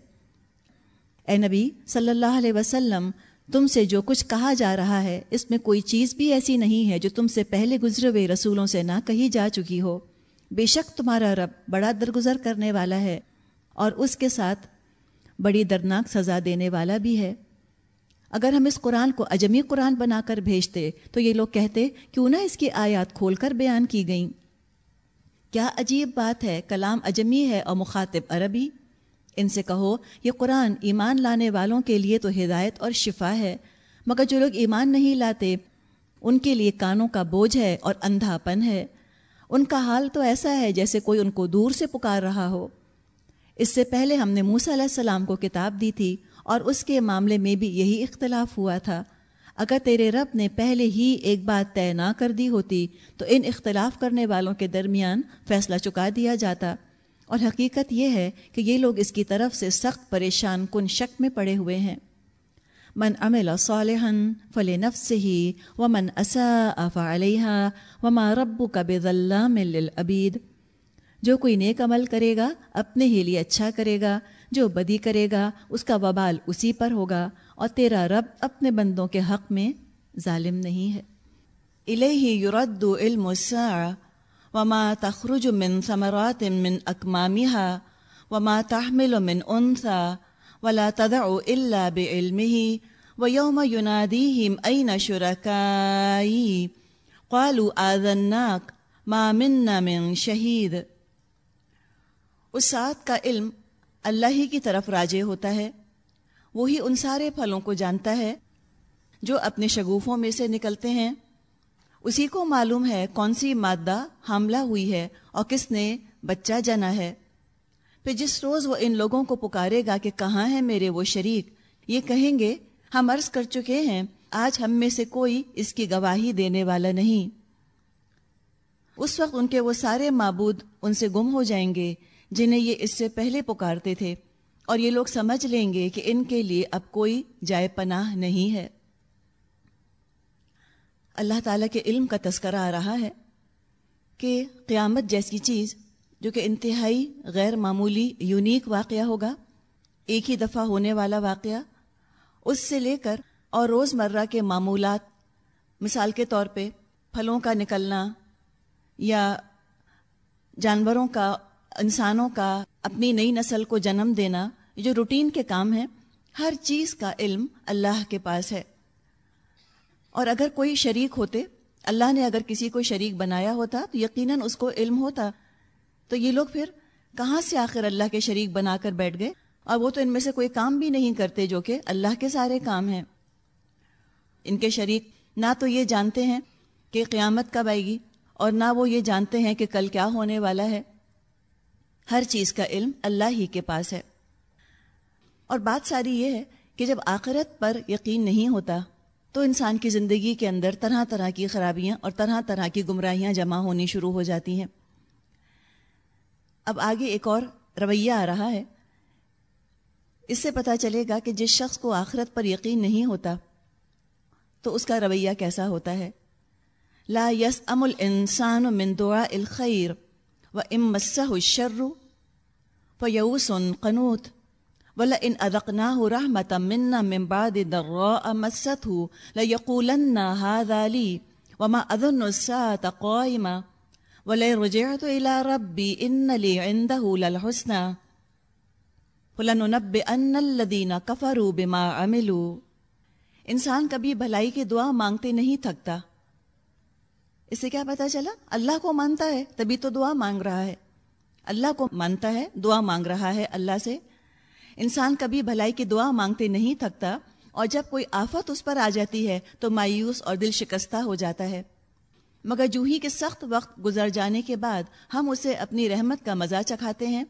اے نبی صلی اللہ علیہ وسلم، تم سے جو کچھ کہا جا رہا ہے، اس میں کوئی چیز بھی ایسی نہیں ہے جو تم سے پہلے گزرے ہوئے رسولوں سے نہ کہی جا چکی ہو۔ بے شک تمہارا رب بڑا درگزر کرنے والا ہے اور اس کے ساتھ بڑی دردناک سزا دینے والا بھی ہے۔ اگر ہم اس قرآن کو اجمی قرآن بنا کر بھیجتے، تو یہ لوگ کہتے، کیوں نہ اس کی آیات کھول کر بیان کی گئیں؟ کیا عجیب بات ہے، کلام اجمی ہے اور مخاطب عربی؟ ان سے کہو، یہ قرآن ایمان لانے والوں کے لیے تو ہدایت اور شفا ہے، مگر جو لوگ ایمان نہیں لاتے، ان کے لیے کانوں کا بوجھ ہے اور اندھا پن ہے۔ ان کا حال تو ایسا ہے جیسے کوئی ان کو دور سے پکار رہا ہو۔ اس سے پہلے ہم نے موسیٰ علیہ السلام کو کتاب دی تھی اور اس کے معاملے میں بھی یہی اختلاف ہوا تھا۔ اگر تیرے رب نے پہلے ہی ایک بات طے نہ کر دی ہوتی، تو ان اختلاف کرنے والوں کے درمیان فیصلہ چکا دیا جاتا۔ اور حقیقت یہ ہے کہ یہ لوگ اس کی طرف سے سخت پریشان کن شک میں پڑے ہوئے ہیں۔ من عمل صالحا فل نفس ہی و من اصا فعلیہ وما رب کا بظلام للعبید۔ جو کوئی نیک عمل کرے گا، اپنے ہی لیے اچھا کرے گا۔ جو بدی کرے گا، اس کا وبال اسی پر ہوگا اور تیرا رب اپنے بندوں کے حق میں ظالم نہیں ہے۔ الیہ یرد علم الساعة وما تخرج من ثمرات من اکمامها وما تحمل من انثى ولا تدع الا بعلمه ويوم يناديهم اين شركائي قالوا آذناك ما منا من شهید اس ساتھ کا علم اللہ ہی کی طرف راجے ہوتا ہے، وہی ان سارے پھلوں کو جانتا ہے جو اپنے شگوفوں میں سے نکلتے ہیں۔ اسی کو معلوم ہے کون سی مادہ حاملہ ہوئی ہے اور کس نے بچہ جنا ہے۔ پھر جس روز وہ ان لوگوں کو پکارے گا کہ کہاں ہے میرے وہ شریک، یہ کہیں گے، ہم عرض کر چکے ہیں، آج ہم میں سے کوئی اس کی گواہی دینے والا نہیں۔ اس وقت ان کے وہ سارے معبود ان سے گم ہو جائیں گے جنہیں یہ اس سے پہلے پکارتے تھے۔ اور یہ لوگ سمجھ لیں گے کہ ان کے لیے اب کوئی جائے پناہ نہیں ہے۔ اللہ تعالیٰ کے علم کا تذکرہ آ رہا ہے کہ قیامت جیسی چیز جو کہ انتہائی غیر معمولی، یونیک واقعہ ہوگا، ایک ہی دفعہ ہونے والا واقعہ، اس سے لے کر اور روز مرہ کے معمولات، مثال کے طور پہ پھلوں کا نکلنا یا جانوروں کا انسانوں کا اپنی نئی نسل کو جنم دینا جو روٹین کے کام ہیں، ہر چیز کا علم اللہ کے پاس ہے۔ اور اگر کوئی شریک ہوتے، اللہ نے اگر کسی کو شریک بنایا ہوتا، تو یقیناً اس کو علم ہوتا۔ تو یہ لوگ پھر کہاں سے آخر اللہ کے شریک بنا کر بیٹھ گئے؟ اور وہ تو ان میں سے کوئی کام بھی نہیں کرتے جو کہ اللہ کے سارے کام ہیں۔ ان کے شریک نہ تو یہ جانتے ہیں کہ قیامت کب آئے گی، اور نہ وہ یہ جانتے ہیں کہ کل کیا ہونے والا ہے۔ ہر چیز کا علم اللہ ہی کے پاس ہے۔ اور بات ساری یہ ہے کہ جب آخرت پر یقین نہیں ہوتا تو انسان کی زندگی کے اندر طرح طرح کی خرابیاں اور طرح طرح کی گمراہیاں جمع ہونی شروع ہو جاتی ہیں۔ اب آگے ایک اور رویہ آ رہا ہے۔ اس سے پتہ چلے گا کہ جس شخص کو آخرت پر یقین نہیں ہوتا تو اس کا رویہ کیسا ہوتا ہے۔ لا یس ام السان و مندوع الخیر۔ و ام مسح الشر فیوس قنوت ولا ان ادقناه رحمة منا من بعد ضراء مسته ليقولن هذا لي وما أظن الساعة قائمة ولئن رجعت إلى ربي إن لي عنده للحسنى فلننبئن الذين كفروا بما عملوا انسان کبھی بھلائی کی دعا مانگتے نہیں تھکتا اس سے کیا پتا چلا؟ اللہ کو مانتا ہے، تبھی تو دعا مانگ رہا ہے۔ اللہ کو مانتا ہے، دعا مانگ رہا ہے اللہ سے۔ انسان کبھی بھلائی کی دعا مانگتے نہیں تھکتا، اور جب کوئی آفت اس پر آ جاتی ہے، تو مایوس اور دل شکستہ ہو جاتا ہے۔ مگر جوہی کے سخت وقت گزر جانے کے بعد ہم اسے اپنی رحمت کا مزہ چکھاتے ہیں،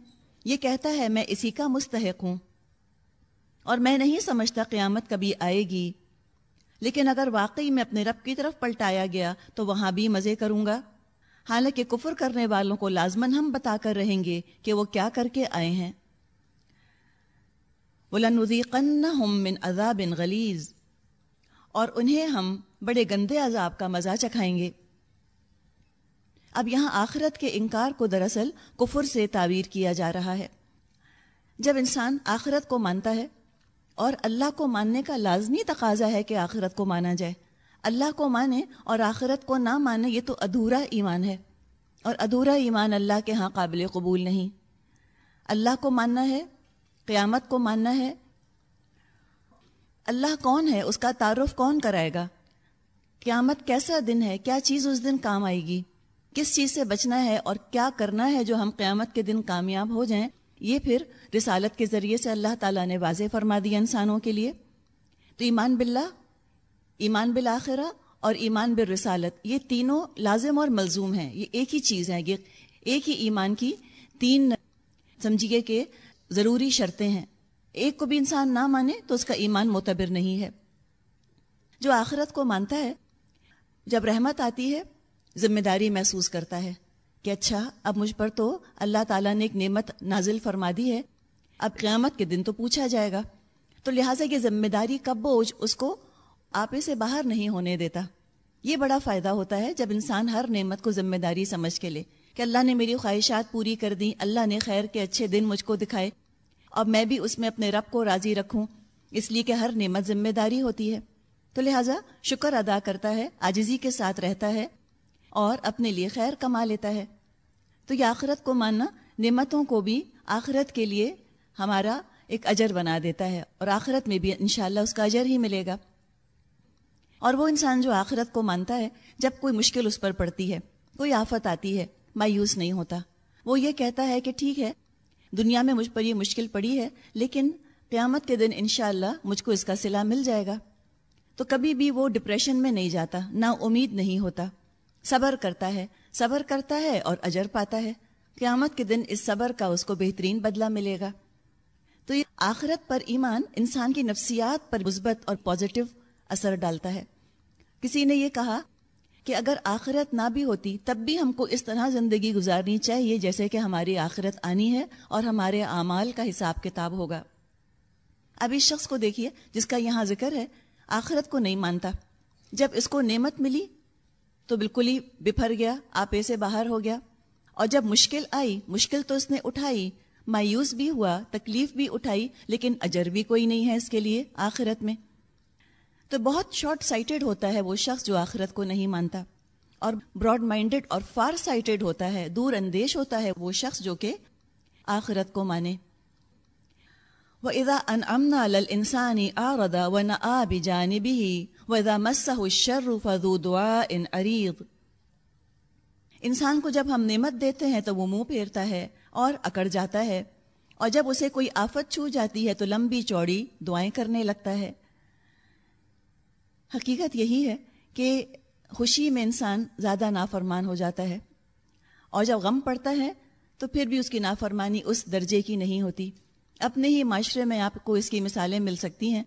یہ کہتا ہے، میں اسی کا مستحق ہوں۔ اور میں نہیں سمجھتا قیامت کبھی آئے گی۔ لیکن اگر واقعی میں اپنے رب کی طرف پلٹایا گیا تو وہاں بھی مزے کروں گا۔ حالانکہ کفر کرنے والوں کو لازمن ہم بتا کر رہیں گے کہ وہ کیا کر کے آئے ہیں۔ مِّنْ عَذَابٍ غَلِيظٍ۔ اور انہیں ہم بڑے گندے عذاب کا مزہ چکھائیں گے۔ اب یہاں آخرت کے انکار کو دراصل کفر سے تعویر کیا جا رہا ہے۔ جب انسان آخرت کو مانتا ہے اور اللہ کو ماننے کا لازمی تقاضا ہے کہ آخرت کو مانا جائے۔ اللہ کو مانے اور آخرت کو نہ مانے یہ تو ادھورا ایمان ہے۔ اور ادھورا ایمان اللہ کے ہاں قابل قبول نہیں۔ اللہ کو ماننا ہے، قیامت کو ماننا ہے۔ اللہ کون ہے؟ اس کا تعارف کون کرائے گا؟ قیامت کیسا دن ہے؟ کیا چیز اس دن کام آئے گی؟ کس چیز سے بچنا ہے اور کیا کرنا ہے جو ہم قیامت کے دن کامیاب ہو جائیں؟ یہ پھر رسالت کے ذریعے سے اللہ تعالیٰ نے واضح فرما دیا انسانوں کے لیے۔ تو ایمان باللہ، ایمان بالآخرہ اور ایمان بالرسالت، یہ تینوں لازم اور ملزوم ہیں۔ یہ ایک ہی چیز ہے یہ ایک ہی ایمان کی تین سمجھیے کہ ضروری شرطیں ہیں۔ ایک کو بھی انسان نہ مانے تو اس کا ایمان معتبر نہیں ہے۔ جو آخرت کو مانتا ہے، جب رحمت آتی ہے، ذمہ داری محسوس کرتا ہے۔ کہ اچھا اب مجھ پر تو اللہ تعالیٰ نے ایک نعمت نازل فرما دی ہے۔ اب قیامت کے دن تو پوچھا جائے گا۔ تو لہٰذا یہ ذمہ داری کا بوجھ اس کو آپے سے باہر نہیں ہونے دیتا۔ یہ بڑا فائدہ ہوتا ہے جب انسان ہر نعمت کو ذمہ داری سمجھ کے لے۔ کہ اللہ نے میری خواہشات پوری کر دی اللہ نے خیر کے اچھے دن مجھ کو دکھائے۔ اور میں بھی اس میں اپنے رب کو راضی رکھوں۔ اس لیے کہ ہر نعمت ذمہ داری ہوتی ہے۔ تو لہٰذا شکر ادا کرتا ہے آجزی کے ساتھ رہتا ہے اور اپنے لیے خیر کما لیتا ہے۔ تو یہ آخرت کو ماننا نعمتوں کو بھی آخرت کے لیے ہمارا ایک اجر بنا دیتا ہے اور آخرت میں بھی انشاءاللہ اس کا اجر ہی ملے گا۔ اور وہ انسان جو آخرت کو مانتا ہے، جب کوئی مشکل اس پر پڑتی ہے، کوئی آفت آتی ہے، مایوس نہیں ہوتا۔ وہ یہ کہتا ہے کہ ٹھیک ہے، دنیا میں مجھ پر یہ مشکل پڑی ہے، لیکن قیامت کے دن انشاءاللہ مجھ کو اس کا صلاح مل جائے گا۔ تو کبھی بھی وہ ڈپریشن میں نہیں جاتا نہ امید نہیں ہوتا۔ صبر کرتا ہے صبر کرتا ہے اور اجر پاتا ہے۔ قیامت کے دن اس صبر کا اس کو بہترین بدلہ ملے گا۔ تو یہ آخرت پر ایمان انسان کی نفسیات پر مثبت اور پازیٹو اثر ڈالتا ہے۔ کسی نے یہ کہا کہ اگر آخرت نہ بھی ہوتی، تب بھی ہم کو اس طرح زندگی گزارنی چاہیے جیسے کہ ہماری آخرت آنی ہے اور ہمارے اعمال کا حساب کتاب ہوگا۔ اب اس شخص کو دیکھیے جس کا یہاں ذکر ہے، آخرت کو نہیں مانتا۔ جب اس کو نعمت ملی تو بالکل ہی بفر گیا آپے سے باہر ہو گیا۔ اور جب مشکل آئی، مشکل تو اس نے اٹھائی۔ مایوس بھی ہوا، تکلیف بھی اٹھائی، لیکن اجر بھی کوئی نہیں ہے اس کے لیے آخرت میں۔ تو بہت شارٹ سائٹڈ ہوتا ہے وہ شخص جو آخرت کو نہیں مانتا۔ اور براڈ مائنڈیڈ اور فار سائٹڈ ہوتا ہے، دور اندیش ہوتا ہے وہ شخص جو کہ آخرت کو مانے۔ وہ ادا ان امنا انسانی آ وَإِذَا مَسَّهُ الشَّرُّ فَذُو دُعَاءٍ عَرِيضٍ انسان کو جب ہم نعمت دیتے ہیں تو وہ منہ پھیرتا ہے اور اکڑ جاتا ہے۔ اور جب اسے کوئی آفت چھو جاتی ہے تو لمبی چوڑی دعائیں کرنے لگتا ہے۔ حقیقت یہی ہے کہ خوشی میں انسان زیادہ نافرمان ہو جاتا ہے۔ اور جب غم پڑتا ہے تو پھر بھی اس کی نافرمانی اس درجے کی نہیں ہوتی۔ اپنے ہی معاشرے میں آپ کو اس کی مثالیں مل سکتی ہیں۔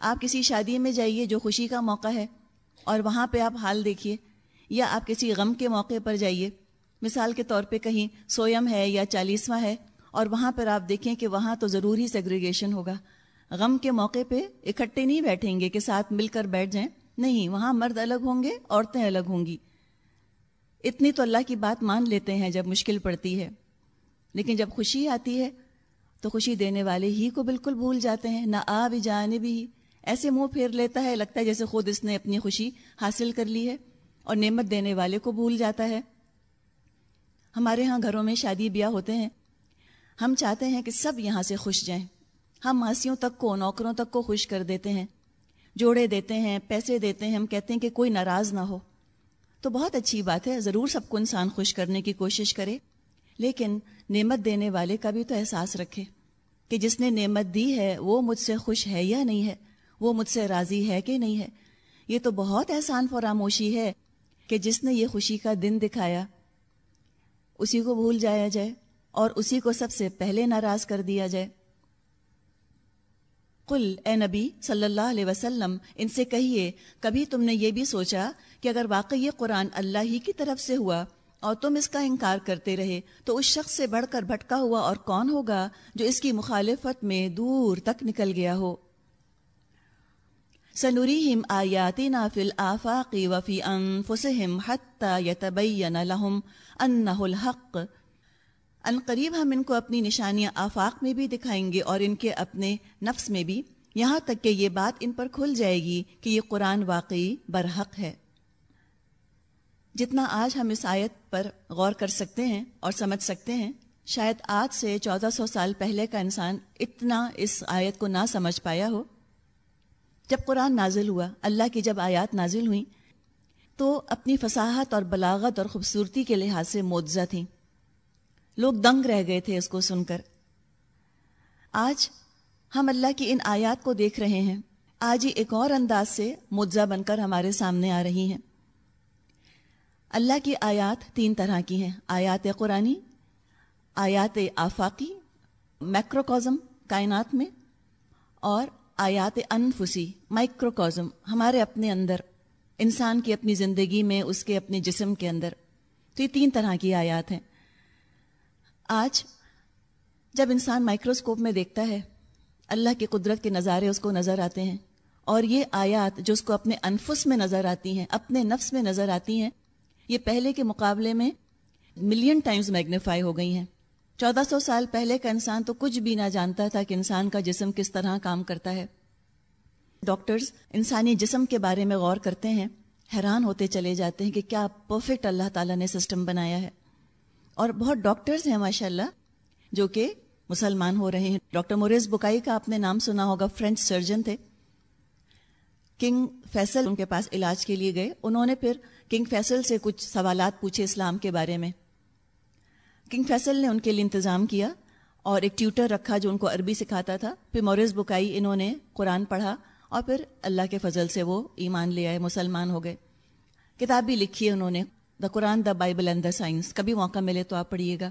آپ کسی شادی میں جائیے جو خوشی کا موقع ہے اور وہاں پہ آپ حال دیکھیے، یا آپ کسی غم کے موقع پر جائیے۔ مثال کے طور پہ کہیں سویم ہے یا چالیسواں ہے اور وہاں پر آپ دیکھیں کہ وہاں تو ضرور ہی سیگریگیشن ہوگا۔ غم کے موقع پہ اکٹھے نہیں بیٹھیں گے کہ ساتھ مل کر بیٹھ جائیں۔ نہیں، وہاں مرد الگ ہوں گے، عورتیں الگ ہوں گی۔ اتنی تو اللہ کی بات مان لیتے ہیں جب مشکل پڑتی ہے۔ لیکن جب خوشی آتی ہے تو خوشی دینے والے ہی کو بالکل بھول جاتے ہیں، نہ آ بھی جانے بھی ایسے منہ پھیر لیتا ہے، لگتا ہے جیسے خود اس نے اپنی خوشی حاصل کر لی ہے اور نعمت دینے والے کو بھول جاتا ہے۔ ہمارے ہاں گھروں میں شادی بیاہ ہوتے ہیں۔ ہم چاہتے ہیں کہ سب یہاں سے خوش جائیں۔ ہم ماسیوں تک کو، نوکروں تک کو خوش کر دیتے ہیں۔ جوڑے دیتے ہیں، پیسے دیتے ہیں، ہم کہتے ہیں کہ کوئی ناراض نہ ہو۔ تو بہت اچھی بات ہے، ضرور سب کو انسان خوش کرنے کی کوشش کرے۔ لیکن نعمت دینے والے کا بھی تو احساس رکھے۔ کہ جس نے نعمت دی ہے، وہ مجھ سے خوش ہے یا نہیں ہے؟ وہ مجھ سے راضی ہے کہ نہیں ہے؟ یہ تو بہت احسان فراموشی ہے کہ جس نے یہ خوشی کا دن دکھایا، اسی کو بھول جایا جائے اور اسی کو سب سے پہلے ناراض کر دیا جائے۔ قل، اے نبی صلی اللہ علیہ وسلم، ان سے کہیے، کبھی تم نے یہ بھی سوچا کہ اگر واقعی یہ قرآن اللہ ہی کی طرف سے ہوا اور تم اس کا انکار کرتے رہے تو اس شخص سے بڑھ کر بھٹکا ہوا اور کون ہوگا جو اس کی مخالفت میں دور تک نکل گیا ہو؟ سنوریم آیاتی نافل آفاقی وفی انفسہم حتی یتبین لہم الحق۔ ان قریب ہم ان کو اپنی نشانیاں آفاق میں بھی دکھائیں گے اور ان کے اپنے نفس میں بھی۔ یہاں تک کہ یہ بات ان پر کھل جائے گی کہ یہ قرآن واقعی برحق ہے۔ جتنا آج ہم اس آیت پر غور کر سکتے ہیں اور سمجھ سکتے ہیں، شاید آج سے چودہ سو سال پہلے کا انسان اتنا اس آیت کو نہ سمجھ پایا ہو۔ جب قرآن نازل ہوا، اللہ کی جب آیات نازل ہوئیں، تو اپنی فصاحت اور بلاغت اور خوبصورتی کے لحاظ سے معجزہ تھیں۔ لوگ دنگ رہ گئے تھے اس کو سن کر۔ آج ہم اللہ کی ان آیات کو دیکھ رہے ہیں۔ آج ہی ایک اور انداز سے معجزہ بن کر ہمارے سامنے آ رہی ہیں۔ اللہ کی آیات تین طرح کی ہیں۔ آیات قرآنی، آیات آفاقی میکروکازم کائنات میں، اور آیات انفسی مائکروکازم ہمارے اپنے اندر، انسان کی اپنی زندگی میں، اس کے اپنے جسم کے اندر۔ تو یہ تین طرح کی آیات ہیں۔ آج جب انسان مائکروسکوپ میں دیکھتا ہے، اللہ کی قدرت کے نظارے اس کو نظر آتے ہیں۔ اور یہ آیات جو اس کو اپنے انفس میں نظر آتی ہیں، اپنے نفس میں نظر آتی ہیں یہ پہلے کے مقابلے میں ملین ٹائمز میگنیفائی ہو گئی ہیں۔ چودہ سو سال پہلے کا انسان تو کچھ بھی نہ جانتا تھا کہ انسان کا جسم کس طرح کام کرتا ہے۔ ڈاکٹرز انسانی جسم کے بارے میں غور کرتے ہیں، حیران ہوتے چلے جاتے ہیں کہ کیا پرفیکٹ اللہ تعالیٰ نے سسٹم بنایا ہے۔ اور بہت ڈاکٹرز ہیں ماشاء اللہ جو کہ مسلمان ہو رہے ہیں۔ ڈاکٹر موریز بکائی کا آپ نے نام سنا ہوگا فرینچ سرجن تھے۔ کنگ فیصل ان کے پاس علاج کے لیے گئے۔ انہوں نے پھر کنگ فیصل سے کچھ سوالات پوچھے اسلام کے بارے میں۔ کنگ فیصل نے ان کے لیے انتظام کیا اور ایک ٹیوٹر رکھا جو ان کو عربی سکھاتا تھا۔ پھر موریز بکائی انہوں نے قرآن پڑھا اور پھر اللہ کے فضل سے وہ ایمان لے آئے، مسلمان ہو گئے۔ کتاب بھی لکھی ہے انہوں نے the Quran the Bible and the science کبھی موقع ملے تو آپ پڑھیے گا۔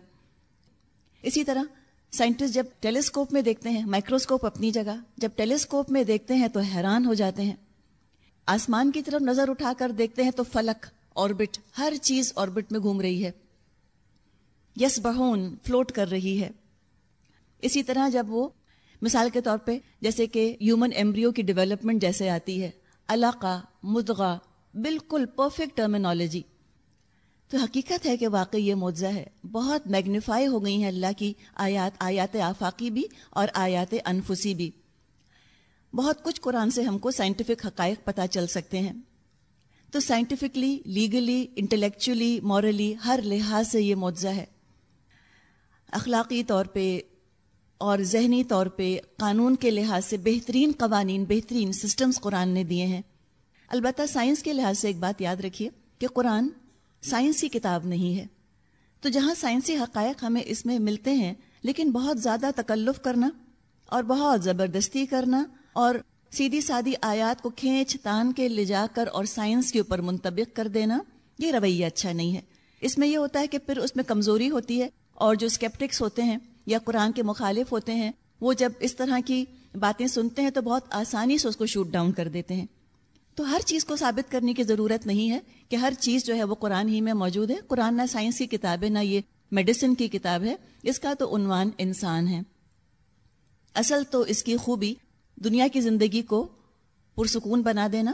اسی طرح سائنٹسٹ جب ٹیلیسکوپ میں دیکھتے ہیں، مائکروسکوپ اپنی جگہ، جب ٹیلیسکوپ میں دیکھتے ہیں تو حیران ہو جاتے ہیں۔ آسمان کی طرف نظر اٹھا کر دیکھتے ہیں تو فلک، آربٹ، ہر چیز آربٹ میں گھوم رہی ہے۔ یس، بہون فلوٹ کر رہی ہے۔ اسی طرح جب وہ، مثال کے طور پہ، جیسے کہ ہیومن ایمبریو کی ڈیولپمنٹ جیسے آتی ہے، علاقہ، مدغا، بالکل پرفیکٹ ٹرمینالوجی۔ تو حقیقت ہے کہ واقعی یہ معجزہ ہے۔ بہت میگنیفائی ہو گئی ہیں اللہ کی آیات آیات آفاقی بھی اور آیات انفسی بھی۔ بہت کچھ قرآن سے ہم کو سائنٹیفک حقائق پتہ چل سکتے ہیں۔ تو سائنٹیفکلی لیگلی انٹلیکچولی مورلی ہر لحاظ سے یہ معجزہ ہے۔ اخلاقی طور پہ اور ذہنی طور پہ قانون کے لحاظ سے بہترین قوانین، بہترین سسٹمز قرآن نے دیے ہیں۔ البتہ سائنس کے لحاظ سے ایک بات یاد رکھیے کہ قرآن سائنسی کتاب نہیں ہے۔ تو جہاں سائنسی حقائق ہمیں اس میں ملتے ہیں، لیکن بہت زیادہ تکلف کرنا اور بہت زبردستی کرنا اور سیدھی سادی آیات کو کھینچ تان کے لے جا کر اور سائنس کے اوپر منطبق کر دینا، یہ رویہ اچھا نہیں ہے۔ اس میں یہ ہوتا ہے کہ پھر اس میں کمزوری ہوتی ہے اور جو اسکیپٹکس ہوتے ہیں یا قرآن کے مخالف ہوتے ہیں، وہ جب اس طرح کی باتیں سنتے ہیں تو بہت آسانی سے اس کو شوٹ ڈاؤن کر دیتے ہیں۔ تو ہر چیز کو ثابت کرنے کی ضرورت نہیں ہے کہ ہر چیز جو ہے وہ قرآن ہی میں موجود ہے۔ قرآن نہ سائنس کی کتاب ہے، نہ یہ میڈیسن کی کتاب ہے۔ اس کا تو عنوان انسان ہے۔ اصل تو اس کی خوبی دنیا کی زندگی کو پرسکون بنا دینا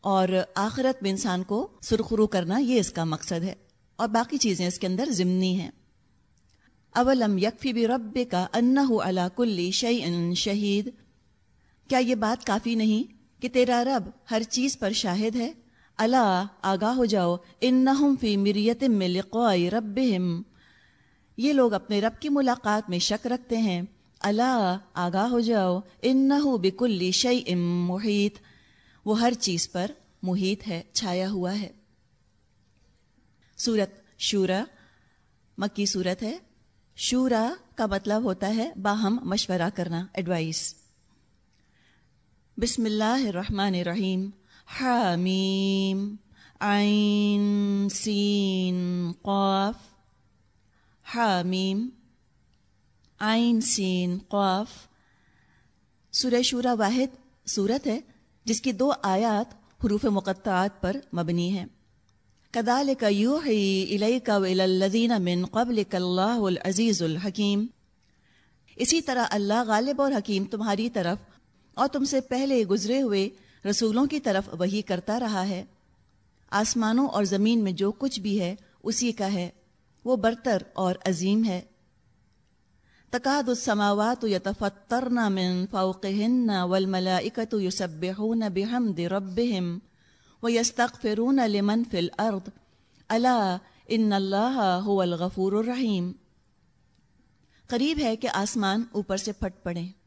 اور آخرت میں انسان کو سرخرو کرنا یہ اس کا مقصد ہے اور باقی چیزیں اس کے اندر ضمنی ہیں۔ اولم یکفی بھی رب کا انّا علا کلی شعی شہید۔ کیا یہ بات کافی نہیں کہ تیرا رب ہر چیز پر شاہد ہے؟ اللہ آگاہ ہو جاؤ ان فی مریت میں لقائی رب یہ لوگ اپنے رب کی ملاقات میں شک رکھتے ہیں۔ اللہ آگاہ ہو جاؤ ان بکلی شعی ام محیط وہ ہر چیز پر محیط ہے چھایا ہوا ہے سورت شورا مکی صورت ہے شورا کا مطلب ہوتا ہے باہم مشورہ کرنا ایڈوائس بسم اللہ الرحمن الرحیم حامیم عین سین قاف حامیم عین سین، قاف، سورہ شورا واحد صورت ہے، جس کی دو آیات حروف مقطعات پر مبنی ہیں۔ کدال کا یو ہی کا الدین من قبل اللہ العزیز الحکیم۔ اسی طرح اللہ غالب اور حکیم تمہاری طرف اور تم سے پہلے گزرے ہوئے رسولوں کی طرف وہی کرتا رہا ہے۔ آسمانوں اور زمین میں جو کچھ بھی ہے، اسی کا ہے۔ وہ برتر اور عظیم ہے۔ تقاد السماوات يتفطرن من فوقهن والملائكة يسبحون بحمد ربهم ويستغفرون لمن في الأرض. ألا ان اللہ هو الغفور الرحیم قریب ہے کہ آسمان اوپر سے پھٹ پڑیں